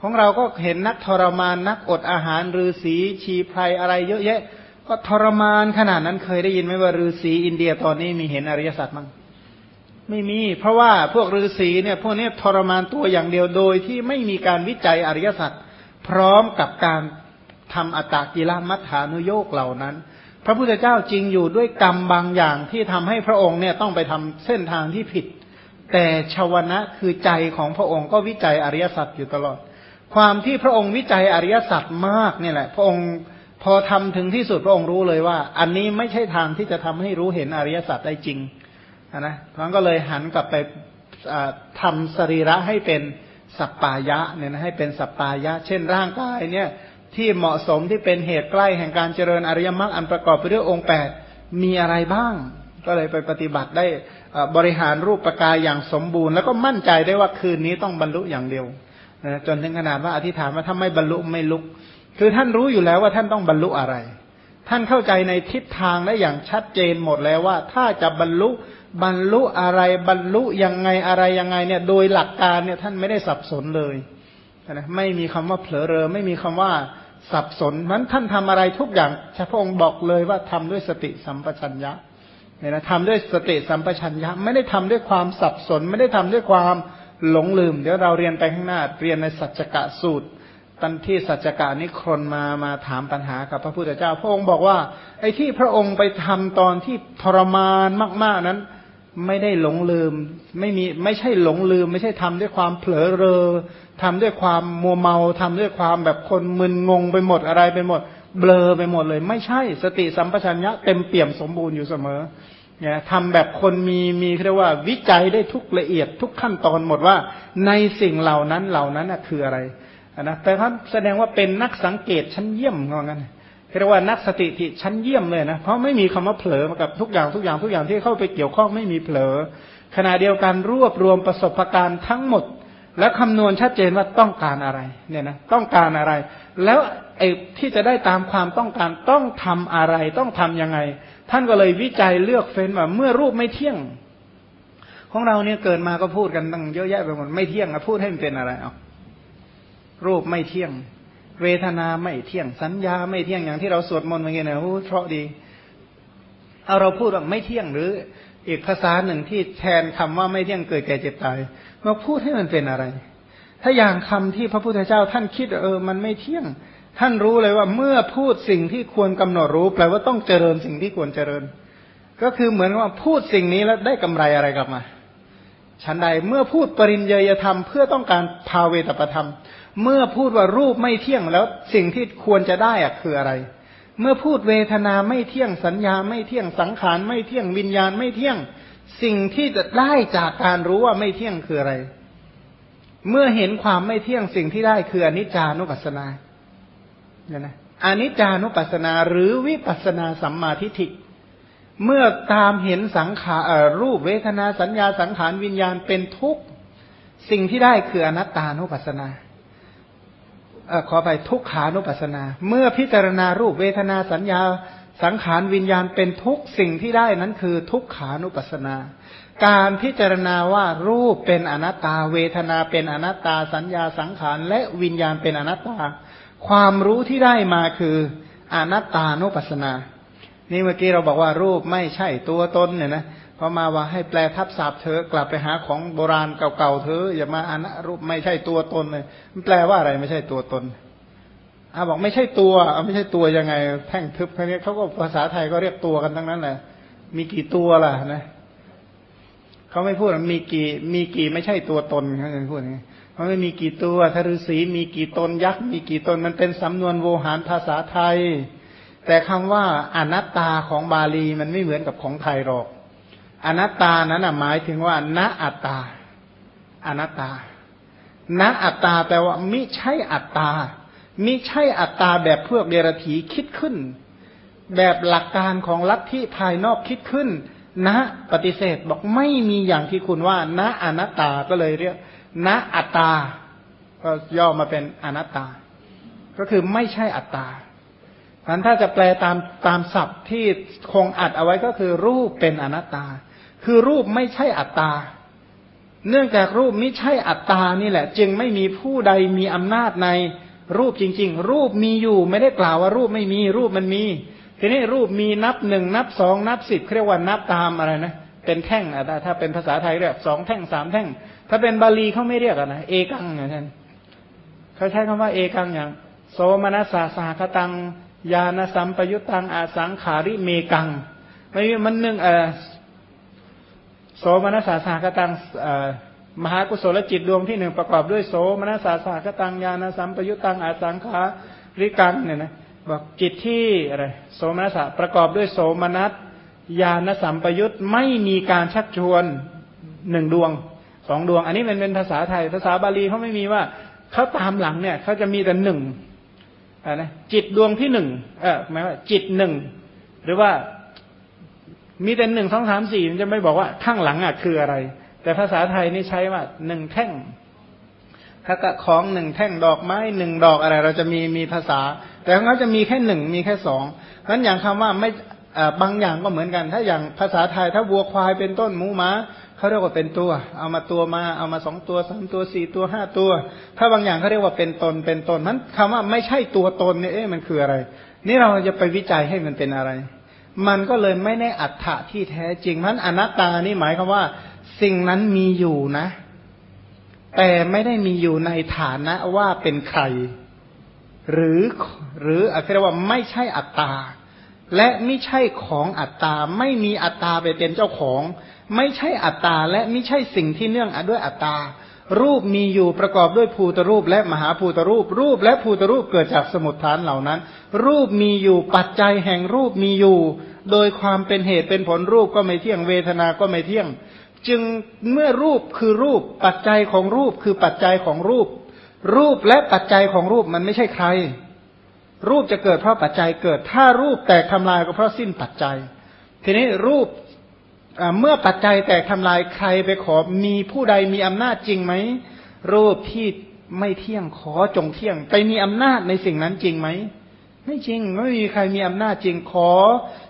ของเราก็เห็นนักทรมานนักอดอาหารฤาษีชีไพรอะไรเยอะแยะ ก็ทรมานขนาดนั้นเคยได้ยินไหมว่าฤาษีอินเดียตอนนี้มีเห็นอริยสัจมั้งไม่มี เพราะว่าพวกฤาษีเนี่ยพวกนี้ทรมานตัวอย่างเดียวโดยที่ไม่มีการวิจัยอริยสัจพร้อมกับการทำอัตตกิลมัฏฐานุโยกเหล่านั้น พระพุทธเจ้าจริงอยู่ด้วยกรรมบางอย่างที่ทำให้พระองค์เนี่ยต้องไปทำเส้นทางที่ผิด แต่ชาวนะคือใจของพระองค์ก็วิจัยอริยสัจอยู่ตลอด ความที่พระองค์วิจัยอริยสัจมากเนี่ยแหละ พระองค์พอทำถึงที่สุดพระองค์รู้เลยว่า อันนี้ไม่ใช่ทางที่จะทำให้รู้เห็นอริยสัจได้จริงนะท่านก็เลยหันกลับไปทำสรีระให้เป็นสัปปายะเนี่ยนะให้เป็นสัปปายะ เช่นร่างกายเนี่ยที่เหมาะสมที่เป็นเหตุใกล้แห่งการเจริญอริยมรรคอันประกอบไปด้วยองค์แปดมีอะไรบ้าง ก็เลยไปปฏิบัติได้บริหารรูปประกายอย่างสมบูรณ์ แล้วก็มั่นใจได้ว่าคืนนี้ต้องบรรลุอย่างเดียว จนถึงขนาดว่าอธิษฐานว่าถ้าไม่บรรลุไม่ลุก คือท่านรู้อยู่แล้วว่าท่านต้องบรรลุอะไร ท่านเข้าใจในทิศทางได้อย่างชัดเจนหมดแล้วว่า ถ้าจะบรรลุบรรลุอะไรบรรลุยังไงอะไรยังไงเนี่ยโดยหลักการเนี่ยท่านไม่ได้สับสนเลยนะไม่มีคำว่าเผลอเรอไม่มีคำว่าสับสนนั้นท่านทำอะไรทุกอย่างพระองค์บอกเลยว่าทำด้วยสติสัมปชัญญะเนี่ยนะทำด้วยสติสัมปชัญญะ ไม่ได้ทำด้วยความสับสน ไม่ได้ทำด้วยความ หลงลืม เดี๋ยวเราเรียนไปข้างหน้า เรียนในสัจกะสูตรตันที่สัจกะนิครนมามาถามปัญหากับพระพุทธเจ้า พระองค์บอกว่า ไอ้ที่พระองค์ไปทำตอนที่ทรมานมาก ๆนั้น ไม่ได้หลงลืม ไม่มีไม่ใช่หลงลืม ไม่ใช่ทำด้วยความเผลอเรอทำด้วยความมัวเมาทำด้วยความแบบคนมึนงงไปหมดอะไรไปหมด เบลอไปหมดเลย ไม่ใช่สติสัมปชัญญะเต็มเปี่ยมสมบูรณ์อยู่เสมอ เนี่ยทำแบบคนมีมีเรียกว่าวิจัยได้ทุกละเอียดทุกขั้นตอนหมดว่า ในสิ่งเหล่านั้นเหล่านั้นคืออะไรนะแต่ท่านแสดงว่าเป็นนักสังเกตชั้นเยี่ยมว่างั้นเรียกว่านักสติที่ชั้นเยี่ยมเลยนะเพราะไม่มีคำว่าเผลอมากับทุกอย่างทุกอย่างทุกอย่างที่เข้าไปเกี่ยวข้องไม่มีเผลอขณะเดียวกันรวบรวมประสบการณ์ทั้งหมด แล้วคำนวณชัดเจนว่าต้องการอะไรเนี่ยนะต้องการอะไร แล้วไอ้ที่จะได้ตามความต้องการต้องทำอะไร ต้องทํำยังไง ท่านก็เลยวิจัยเลือกเฟ้นว่าเมื่อรูปไม่เที่ยง ของเราเนี่ยเกิดมาก็พูดกันตั้งเยอะแยะไปหมดไม่เที่ยงอะพูดให้มันเป็นอะไรเอารูปไม่เที่ยง เวทนาไม่เที่ยง สัญญาไม่เที่ยงอย่างที่เราสวดมนต์เมื่อกี้นะโอ้เพราะดี เอาเราพูดว่าไม่เที่ยงหรืออีกภาษาหนึ่งที่แทนคำว่าไม่เที่ยงเกิดแก่เจ็บตายมาพูดให้มันเป็นอะไร ถ้าอย่างคำที่พระพุทธเจ้าท่านคิดเออ มันไม่เที่ยง ท่านรู้เลยว่าเมื่อพูดสิ่งที่ควรกำหนดรู้แปลว่าต้องเจริญสิ่งที่ควรเจริญ ก็คือเหมือนว่าพูดสิ่งนี้แล้วได้กำไรอะไรกลับมาฉันใดเมื่อพูดปริญญาธรรมเพื่อต้องการภาเวตประธรรม เมื่อพูดว่ารูปไม่เที่ยงแล้วสิ่งที่ควรจะได้อะคืออะไร เมื่อพูดเวทนาไม่เที่ยงสัญญาไม่เที่ยงสังขารไม่เที่ยงวิญญาณไม่เที่ยง สิ่งที่จะได้จากการรู้ว่าไม่เที่ยงคืออะไร เมื่อเห็นความไม่เที่ยงสิ่งที่ได้คืออนิจจานุปัสสนา เนี่ยนะอนิจจานุปัสสนาหรือวิปัสสนาสัมมาทิฏฐิ เมื่อตามเห็นสังขารรูปเวทนาสัญญาสังขารวิญญาณเป็นทุกข์สิ่งที่ได้คืออนัตตานุปัสสนาขอไปทุกขานุปัสสนา เมื่อพิจารณารูปเวทนาสัญญาสังขารวิญญาณเป็นทุกสิ่งที่ได้นั้นคือทุกขานุปัสสนา การพิจารณาว่ารูปเป็นอนัตตา เวทนาเป็นอนัตตา สัญญาสังขารและวิญญาณเป็นอนัตตา ความรู้ที่ได้มาคืออนัตตานุปัสสนา นี่เมื่อกี้เราบอกว่ารูปไม่ใช่ตัวตนเนี่ยนะพอมาว่าให้แปลทับศัพท์เธอกลับไปหาของโบราณเก่าๆเธออย่ามาอนะรูปไม่ใช่ตัวตนเลยมันแปลว่าอะไรไม่ใช่ตัวตนอาบอกไม่ใช่ตัวอาไม่ใช่ตัวยังไง แท่งทึบท่านี้เขาก็ภาษาไทยก็เรียกตัวกันทั้งนั้นแหละมีกี่ตัวล่ะนะเขาไม่พูดมีกี่มีกี่ไม่ใช่ตัวตนเขาจะพูดอย่างนี้ เขาไม่มีกี่ตัวทฤษีมีกี่ตนยักษ์มีกี่ตนมันเป็นสำนวนโวหารภาษาไทย แต่คำว่าอนัตตาของบาลีมันไม่เหมือนกับของไทยหรอก อนัตตานั้นหมายถึงว่าณอัตตาอนัตตาณอัตตาแปลว่ามิใช่อัตตามิใช่อัตตาแบบพวกเดรถีคิดขึ้น แบบหลักการของลัทธิภายนอกคิดขึ้นณปฏิเสธบอกไม่มีอย่างที่คุณว่า ณอนัตตาก็เลยเรียก ณอัตตา ก็ย่อมาเป็นอนัตตา ก็คือไม่ใช่อัตตาอันถ้าจะแปลตามตามศัพท์ที่คงอัดเอาไว้ก็คือรูปเป็นอนัตตา คือรูปไม่ใช่อัตตา เนื่องจากรูปไม่ใช่อัตตานี่แหละ จึงไม่มีผู้ใดมีอำนาจในรูปจริง ๆ รูปมีอยู่ไม่ได้กล่าวว่ารูปไม่มีรูปมันมี ทีนี้รูปมีนับหนึ่งนับสองนับสิบเรียกว่านับตามอะไรนะเป็นแท่งอะถ้าเป็นภาษาไทยเรียกสองแท่งสามแท่ง ถ้าเป็นบาลีเขาไม่เรียกอะนะเอกังอย่างนั้นเขาใช้คำว่าเอกังอย่าง โสมนัสสาสาคตังยาณสัมปยุตตังอาสังขาริเมกังไม่มันหนึ่งเออโสมนัสสาสาคตังมหากุศลจิตดวงที่หนึ่งประกอบด้วยโสมนัสสาสาคตังยาณสัมปยุตตังอาสังขาริกังเนี่ยนะบอกจิตที่อะไรโสมนัสสประกอบด้วยโสมนัส ญาณสัมปยุตไม่มีการชักชวนหนึ่งดวงสองดวง อันนี้มันเป็นภาษาไทย ภาษาบาลีเขาไม่มีว่าเขาตามหลังเนี่ยเขาจะมีแต่หนึ่งนะจิตดวงที่หนึ่งเออหมายว่า จิตหนึ่งหรือว่ามีแต่หนึ่งสองสามสี่มันจะไม่บอกว่าข้างหลังอะคืออะไร แต่ภาษาไทยนี่ใช้ว่าหนึ่งแท่งถ้าก็ของหนึ่งแท่งดอกไม้หนึ่งดอกอะไร เราจะมีมีภาษา แต่เขาจะมีแค่หนึ่งมีแค่สองนั้นอย่างคำว่าไม่ บางอย่างก็เหมือนกัน ถ้าอย่างภาษาไทยถ้าวัวควายเป็นต้นหมูม้าเขาเรียกว่าเป็นตัว เอามาตัวมาเอามาสองตัวสามตัวสี่ตัวห้าตัว ถ้าบางอย่างเขาเรียกว่าเป็นตนเป็นตนนั้นคำว่าไม่ใช่ตัวตนเนี่ยเอ๊ะมันคืออะไร นี่เราจะไปวิจัยให้มันเป็นอะไร มันก็เลยไม่ได้อัตถะที่แท้จริงนั้นอนัตตานี่หมายความว่า สิ่งนั้นมีอยู่นะ แต่ไม่ได้มีอยู่ในฐานะว่าเป็นใคร หรือหรืออาจจะว่าไม่ใช่อัตตา และไม่ใช่ของอัตตา ไม่มีอัตตาไปเป็นเจ้าของ ไม่ใช่อัตตา และไม่ใช่สิ่งที่เนื่องด้วยอัตตา รูปมีอยู่ประกอบด้วยภูตรูป และมหาภูตรูป รูปและภูตรูปเกิดจากสมุทฐานเหล่านั้น รูปมีอยู่ปัจจัยแห่งรูปมีอยู่ โดยความเป็นเหตุเป็นผลรูปก็ไม่เที่ยงเวทนาก็ไม่เที่ยง จึงเมื่อรูปคือรูป ปัจจัยของรูปคือปัจจัยของรูป รูปและปัจจัยของรูปมันไม่ใช่ใคร รูปจะเกิดเพราะปัจจัยเกิด ถ้ารูปแตกทำลายก็เพราะสิ้นปัจจัย ทีนี้รูปเมื่อปัจจัยแตกทำลายใครไปขอมีผู้ใดมีอำนาจจริงไหมรูปที่ไม่เที่ยงขอจงเที่ยง ไปมีอำนาจในสิ่งนั้นจริงไหมไม่จริงไม่มีใครมีอำนาจจริงขอ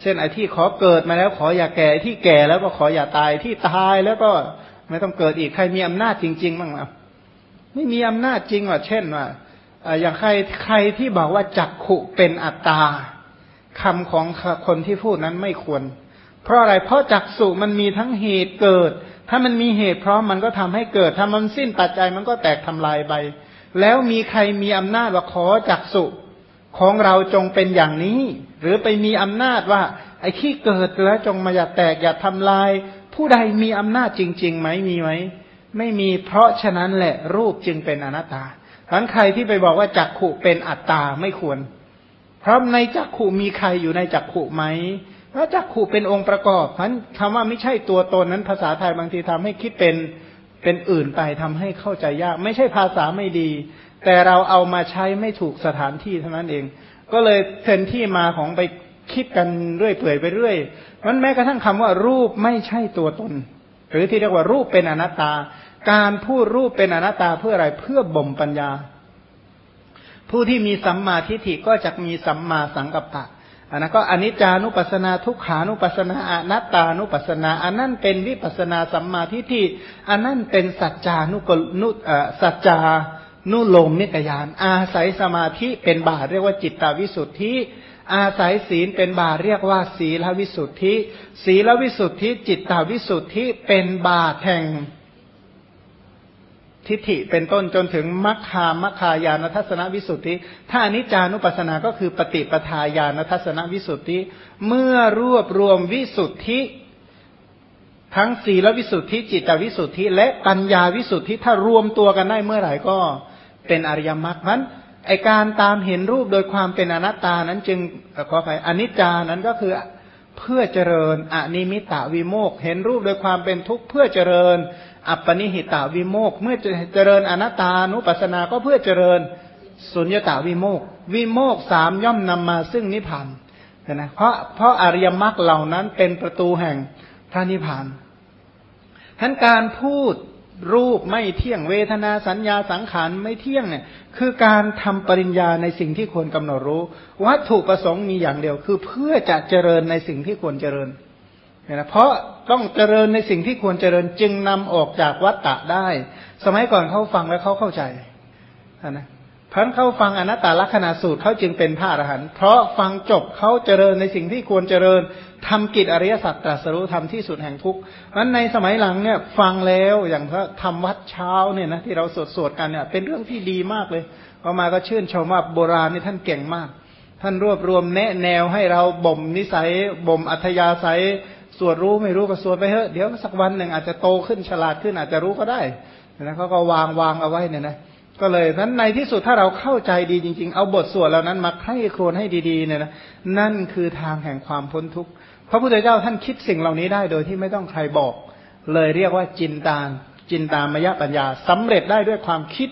เช่นไอ้ที่ขอเกิดมาแล้วขออย่าแก่ที่แก่แล้วก็ขออย่าตายที่ตายแล้วก็ไม่ต้องเกิดอีกใครมีอำนาจจริงๆบ้างไหมไม่มีอำนาจจริงว่าเช่นว่า อย่างใครใครที่บอกว่าจักขุเป็นอัตตาคำของคนที่พูดนั้นไม่ควร เพราะอะไรเพราะจักสุมันมีทั้งเหตุเกิด ถ้ามันมีเหตุพร้อมมันก็ทำให้เกิด ถ้ามันสิ้นปัจจัยมันก็แตกทำลายไป แล้วมีใครมีอำนาจว่าขอจักสุของเราจงเป็นอย่างนี้ หรือไปมีอำนาจว่าไอ้ที่เกิดแล้วจงมาอย่าแตกอย่าทำลาย ผู้ใดมีอำนาจจริงๆไหมมีไหมไม่มีเพราะฉะนั้นแหละรูปจึงเป็นอนัตตา ทั้นใครที่ไปบอกว่าจักขุเป็นอัตตาไม่ควร เพราะในจักขุมีใครอยู่ในจักขุไหมเพราะจักขุเป็นองค์ประกอบพันคำว่าไม่ใช่ตัวตนนั้นภาษาไทยบางทีทำให้คิดเป็นเป็นอื่นไปทำให้เข้าใจยาก ไม่ใช่ภาษาไม่ดี แต่เราเอามาใช้ไม่ถูกสถานที่เท่านั้นเอง ก็เลยเป็นที่มาของไปคิดกันเรื่อยเปื่อยไปเรื่อยมันแม้กระทั่งคำว่ารูปไม่ใช่ตัวตน หรือที่เรียกว่ารูปเป็นอนัตตา การพูดรูปเป็นอนัตตาเพื่ออะไรเพื่อบ่มปัญญา ผู้ที่มีสัมมาทิฏฐิก็จะมีสัมมาสังกัปปะอันนั้นก็อนิจจานุปัสนาทุกขานุปัสนาอนัตตานุปัสนา อันนั้นเป็นวิปัสนาสัมมาทิฏฐิอันนั้นเป็นสัจจานุกนุสัจจานุโลมนิกยาน อาศัยสมาธิเป็นบาเรียกว่าจิตตวิสุทธิ อาศัยศีลเป็นบาเรียกว่า ศีลวิสุทธิ ศีลวิสุทธิ จิตตวิสุทธิเป็นบาแห่ง ทิฏฐิเป็นต้นจนถึงมัคคามัคคายานทัศนวิสุทธิ ถ้าอนิจจานุปัสสนา ก็คือปฏิปทาญาณทัศนวิสุทธิ เมื่อรวบรวมวิสุทธิ ทั้งศีลวิสุทธิ จิตวิสุทธิ และปัญญาวิสุทธิ ถ้ารวมตัวกันได้เมื่อไหร่ก็เป็นอริยมรรคนั้นไอการตามเห็นรูปโดยความเป็นอนัตตานั้นจึงขอไปอนิจจานั้นก็คือเพื่อเจริญอนิมิตะวิโมกเห็นรูปโดยความเป็นทุกข์เพื่อเจริญ อัปปนิหิตาวิโมกเมื่อเจริญอนัตตานุปัสสนาก็เพื่อเจริญสุญญตาวิโมกวิโมกสามย่อมนำมาซึ่งนิพพานนะเพราะเพราะอริยมรรคเหล่านั้นเป็นประตูแห่งพระนิพพานทั้นการพูดรูปไม่เที่ยงเวทนาสัญญาสังขารไม่เที่ยงเนี่ยคือการทำปริญญาในสิ่งที่ควรกำหนดรู้ วัตถุประสงค์มีอย่างเดียวคือเพื่อจะเจริญในสิ่งที่ควรเจริญ นี่ยนะเพราะต้องเจริญในสิ่งที่ควรเจริญจึงนำออกจากวัฏฏะได้ สมัยก่อนเขาฟังแล้วเขาเข้าใจนะเพราะเขาฟังอนัตตลักษณะสูตรเขาจึงเป็นพระอรหันต์เพราะฟังจบเขาเจริญในสิ่งที่ควรเจริญทำกิจอริยสัจตรัสรู้ทำที่สุดแห่งทุกข์นั้นในสมัยหลังเนี่ยฟังแล้วอย่างพระทำวัดเช้าเนี่ยนะที่เราสวดสวดกันเนี่ยเป็นเรื่องที่ดีมากเลยพอมาก็ชื่นชมว่าโบราณนี่ท่านเก่งมาก ท่านรวบรวมแนะแนวให้เราบ่มนิสัยบ่มอัธยาศัย วดรู้ไม่รู้ก็สวดไปเถอะเดี๋ยวสักวันหนึ่งอาจจะโตขึ้นฉลาดขึ้นอาจจะรู้ก็ได้นะเขาก็วางวางเอาไว้เนี่ยนะก็เลยนั้นในที่สุดถ้าเราเข้าใจดีจริง ๆ เอาบทสวดเหล่านั้นมาให้ครวญให้ดีๆเนี่ยนะนั่นคือทางแห่งความพ้นทุกข์พระพุทธเจ้าท่านคิดสิ่งเหล่านี้ได้โดยที่ไม่ต้องใครบอก เลยเรียกว่าจินตานจินตามยปัญญาสำเร็จได้ด้วยความคิด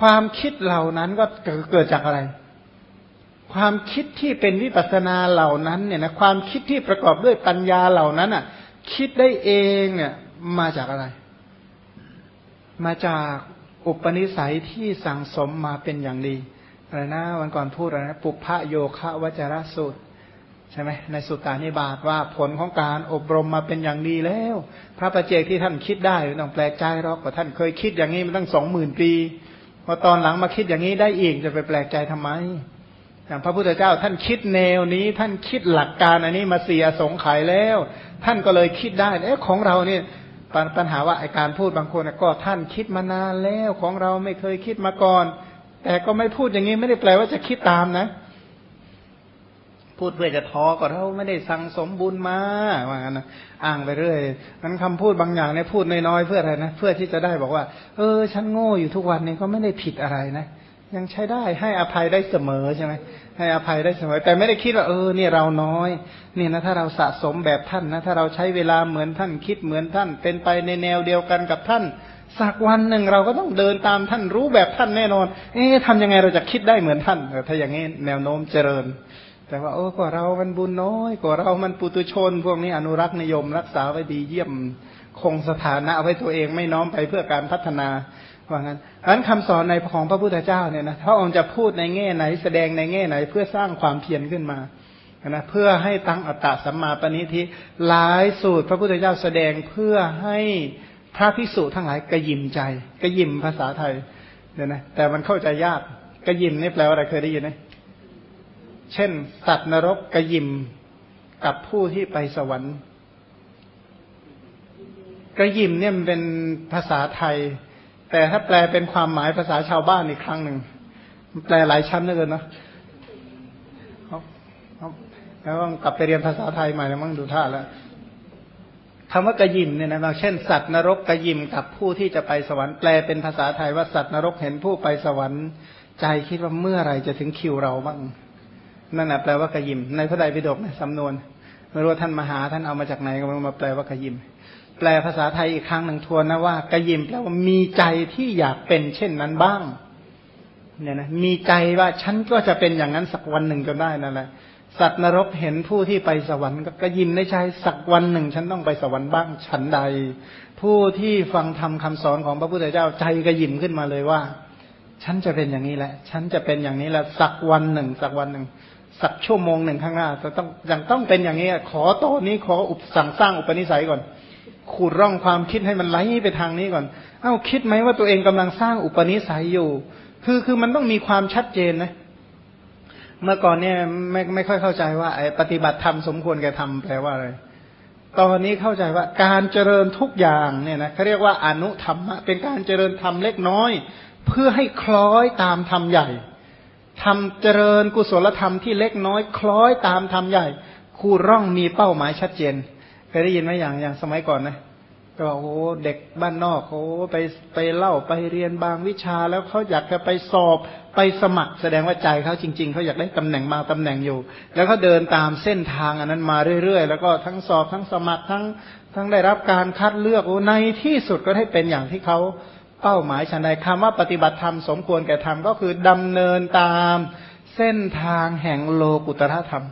ความคิดเหล่านั้นก็เกิดจากอะไร ความคิดที่เป็นวิปัสนาเหล่านั้นเนี่ยนะความคิดที่ประกอบด้วยปัญญาเหล่านั้นอะ คิดได้เองเนี่ยมาจากอะไร มาจากอุปนิสัยที่สั่งสมมาเป็นอย่างดีอะไรนะวันก่อนพูดอะไรนะปุพพะโยคะวจรสูตรใช่ไหมในสุตตานิบาตว่าผลของการอบรมมาเป็นอย่างดีแล้ว พระประเจกที่ท่านคิดได้ต้องแปลกใจหรอกว่าท่านเคยคิดอย่างนี้มาตั้งสองหมื่นปีพอตอนหลังมาคิดอย่างนี้ได้อีกจะไปแปลกใจทำไม อย่างพระพุทธเจ้าท่านคิดแนวนี้ ท่านคิดหลักการอันนี้มาเสียสงไขยแล้ว ท่านก็เลยคิดได้เอ๊ะของเราเนี่ยปัญหาว่าไอการพูดบางคนก็ท่านคิดมานานแล้วของเราไม่เคยคิดมาก่อน แต่ก็ไม่พูดอย่างนี้ไม่ได้แปลว่าจะคิดตามนะ พูดเพื่อจะท้อก็เราไม่ได้สั่งสมบุญมาว่างั้นนะอ้างไปเรื่อยนั้นคำพูดบางอย่างเนี่ยพูดน้อยๆเพื่ออะไรนะเพื่อที่จะได้บอกว่า เออ ฉันโง่อยู่ทุกวันนี้ก็ไม่ได้ผิดอะไรนะ ยังใช้ได้ให้อภัยได้เสมอใช่ไหมให้อภัยได้เสมอ แต่ไม่ได้คิดว่าเออเนี่ยเราน้อยเนี่ยนะถ้าเราสะสมแบบท่านนะถ้าเราใช้เวลาเหมือนท่านคิดเหมือนท่าน เป็นไปในแนวเดียวกันกับท่านสักวันหนึ่งเราก็ต้องเดินตามท่านรู้แบบท่านแน่นอน เอ๊ะทำยังไงเราจะคิดได้เหมือนท่านถ้าอย่างนี้แนวโน้มเจริญ แต่ว่าโอ้กว่าเรามันบุญน้อยกว่าเรามันปุตุชน พวกนี้อนุรักษ์นิยม รักษาไว้ดีเยี่ยมคงสถานะไว้ตัวเองไม่น้อมไปเพื่อการพัฒนา ว่างั้นอันคำสอนในของพระพุทธเจ้าเนี่ยนะพระองค์จะพูดในแง่ไหนแสดงในแง่ไหน เพื่อสร้างความเพียรขึ้นมานะเพื่อให้ตั้งอัตตะสัมมาปณิทิหลายสูตร พระพุทธเจ้าแสดงเพื่อให้พระภิกษุทั้งหลายกระยิมใจกระยิมภาษาไทยเนี่ยนะแต่มันเข้าใจยากกระยิมนี่แปลว่าอะไรเคยได้ยินไหมเช่น สัตว์นรกกระยิมกับผู้ที่ไปสวรรค์กระยิมเนี่ยมันเป็นภาษาไทย แต่ถ้าแปลเป็นความหมายภาษาชาวบ้านอีกครั้งหนึ่งแปลหลายชั้นเลยเนาะแล้วต้องกลับไปเรียนภาษาไทยใหม่แล้วมั้งดูท่าแล้วคำว่ากระยิมเนี่ยนะเช่น สัตว์นรกกระยิมกับผู้ที่จะไปสวรรค์แปลเป็นภาษาไทยว่าสัตว์นรกเห็นผู้ไปสวรรค์ใจคิดว่าเมื่อไรจะถึงคิวเราบ้างนั่นแหละแปลว่ากระยิมในพระไตรปิฎกในสำนวนไม่รู้ท่านมหาท่านเอามาจากไหนก็มาแปลว่ากระยิม แปลภาษาไทยอีกครั้งหนึ่งทวนนะว่ากระยิมแปลว่ามีใจที่อยากเป็นเช่นนั้นบ้าง เนี่ยนะมีใจว่าฉันก็จะเป็นอย่างนั้นสักวันหนึ่งก็ได้นั่นแหละสัตว์นรกเห็นผู้ที่ไปสวรรค์ก็กระยิมในใจสักวันหนึ่ง ฉันต้องไปสวรรค์บ้างฉันใด ผู้ที่ฟังทำคำสอนของพระพุทธเจ้าใจกระยิมขึ้นมาเลยว่า ฉันจะเป็นอย่างนี้แหละ ฉันจะเป็นอย่างนี้แหละสักวันหนึ่ง สักวันหนึ่งสักชั่วโมงหนึ่งข้างหน้าจะต้องยังต้องเป็นอย่างนี้ขอตอนนี้ขออุปสั่งสร้างอุปนิสัยก่อน ขูดร่องความคิดให้มันไหลไปทางนี้ก่อน เอ้าคิดไหมว่าตัวเองกำลังสร้างอุปนิสัยอยู่ คือคือมันต้องมีความชัดเจนนะ เมื่อก่อนเนี่ยไม่ไม่ค่อยเข้าใจว่าไอ้ปฏิบัติธรรมสมควรแก่ทำแปลว่าอะไร ตอนนี้เข้าใจว่าการเจริญทุกอย่างเนี่ยนะเขาเรียกว่าอนุธรรมะเป็นการเจริญธรรมเล็กน้อย เพื่อให้คล้อยตามธรรมใหญ่ทำเจริญกุศลธรรมที่เล็กน้อยคล้อยตามธรรมใหญ่ขูดร่องมีเป้าหมายชัดเจน ยได้ยินไหมอย่างอย่างสมัยก่อนนะก็โอ้เด็กบ้านนอกเขาไปไปเล่าไปเรียนบางวิชาแล้วเขาอยากจะไปสอบไปสมัคร แสดงว่าใจเขาจริง ๆเขาอยากได้ตำแหน่งมาตำแหน่งอยู่ แล้วเขาเดินตามเส้นทางอันนั้นมาเรื่อยๆ แล้วก็ทั้งสอบทั้งสมัครทั้งทั้งได้รับการคัดเลือกโอ้ในที่สุดก็ได้เป็นอย่างที่เขาเป้าหมายฉันใดคำว่าปฏิบัติธรรมสมควรแก่ธรรมก็คือดำเนินตามเส้นทางแห่งโลกุตรธรรม